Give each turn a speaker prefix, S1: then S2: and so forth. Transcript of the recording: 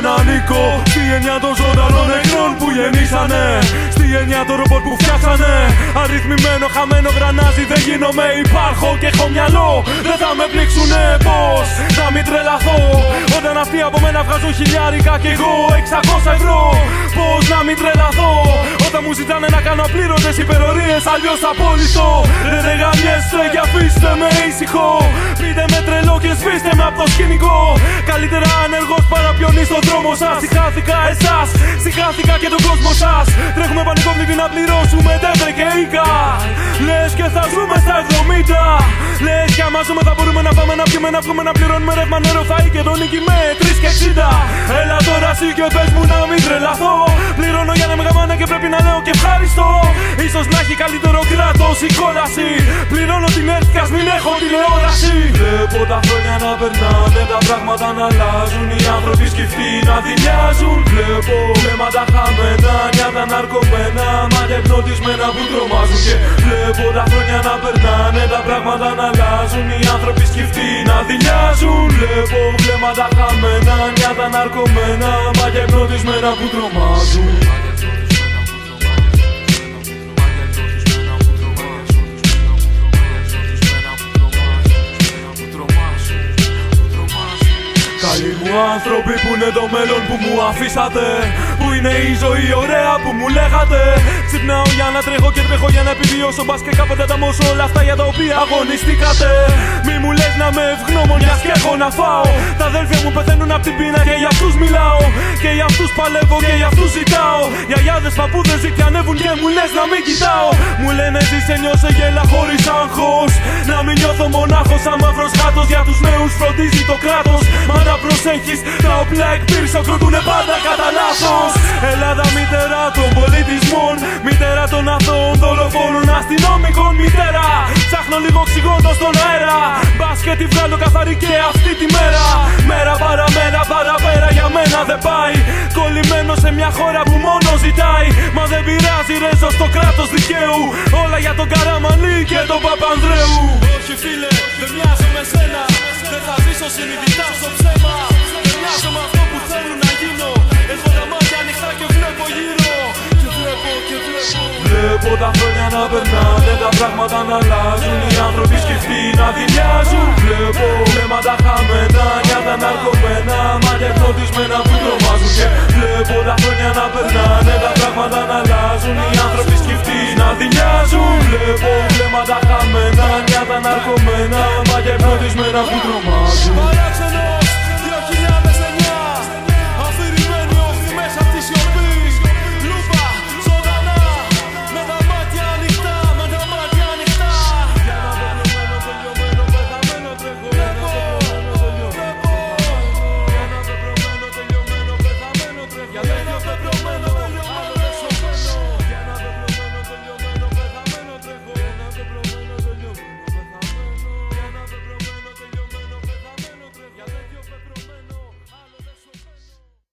S1: μένα νίκο Στη γενιά των ζωντανών νεκρών που γεννήσανε. Στη γενιά των ρομπότ που φτιάξανε. Αριθμημένο χαμένο γρανάζι δεν γίνομαι Υπάρχω και έχω μυαλό. Δεν θα με πλήξουνε πως Να μην τρελαθώ. Όταν αυτοί από μένα βγάζουν χιλιάρικα και εγώ 600 ευρώ. Πως να μην τρελαθώ. Όταν μου ζητάνε να κάνω απλήρωτες υπερορίες Αλλιώς απόλυτο Δεν ρεγαλιέστε και αφήστε με ήσυχο. Πείτε με τρελό και σβήστε με από το σκηνικό. Καλύτερα άνεργος παραπιονεί στον δρόμο σας Συχάθηκα εσάς, συχάθηκα και τον κόσμο σας. Τρέχουμε πανικόβλητη να πληρώσουμε τέμπρε και οίκα Λες και θα ζούμε στα 70 Λες και άμα ζούμε θα μπορούμε να πάμε να πιούμε να βγούμε να πληρώνουμε ρεύμα νερό φαΐ και τον νίκη με 3 και 60 Έλα τώρα εσύ και πες μου να μην τρελαθώ. Πληρώνω για να με γαμάνε και πρέπει να λέω και ευχαριστώ. Ίσως να έχει καλύτερο κράτος η κόλαση. Πληρώνω την έρθει μην έχω τηλεόραση. Βλέπω τα χρόνια να περνάνε τα πράγματα να αλλάζουν. Οι άνθρωποι σκεφτεί να δηλιάζουν Βλέπω βλέμματα χαμένα, νιάτα ναρκωμένα. Μάτια ευνοτισμένα που τρομάζουν Και βλέπω τα χρόνια να περνάνε τα πράγματα να αλλάζουν. Οι άνθρωποι σκεφτεί να δηλιάζουν Βλέπω βλέμματα χαμένα, νιάτα ναρκωμένα. Μάτια ευνοτισμένα που τρομάζουν άνθρωποι που είναι το μέλλον που μου αφήσατε Που είναι η ζωή ωραία που μου λέγατε. Ξυπνάω για να τρέχω και τρέχω για να επιβιώσω. Μπας και κάποτε τα μώσω όλα αυτά για τα οποία αγωνιστήκατε. Μη μου λες να με ευγνώμων μιας και έχω να φάω. Τα αδέλφια μου πεθαίνουν απ' την πείνα και για αυτούς μιλάω. Και για αυτούς παλεύω και για αυτούς ζητάω. Γιαγιάδες παππούδες ζητιανεύουν και μου λες να μην κοιτάω. Μου λένε ζήσε νιώσε γέλα χωρίς άγχος Να μην νιώθω μονάχος σαν μαύρος χάτος Για τους νέους φροντίζει το κράτος. Μα να προσέχεις τα όπλα εκπήρσω κρούτουνε πάντα κατά λάθος. Ελλάδα μητέρα των πολιτισμών. Μητέρα των αθώων δολοφόνων αστυνόμικων Μητέρα. Ψάχνω λίγο οξυγόνο στον αέρα. Μπας και τη βγάλω καθαρή και αυτή τη μέρα. Μέρα παραμέρα παραπέρα για μένα δεν πάει. Κολλημένο σε μια χώρα που μόνο ζητάει. Μα δεν πειράζει ρε ζω στο κράτος δικαίου. Όλα για τον Καραμανλή και τον Παπανδρέου. Όχι φίλε δεν μοιάζω Βλέπω τα χρόνια να περνάνε, τα πράγματα να αλλάζουν. Οι άνθρωποι σκεφτεί να δηλιάζουν Βλέπω βλέμματα χαμένα, νιάτα ναρκωμένα. Μάτια εκνοτισμένα που τρομάζουν. Και βλέπω τα χρόνια να περνάνε, τα πράγματα να αλλάζουν. Οι άνθρωποι σκεφτεί να δηλιάζουν Βλέπω βλέμματα χαμένα, νιάτα ναρκωμένα. Μάτια εκνοτισμένα που τρομάζουν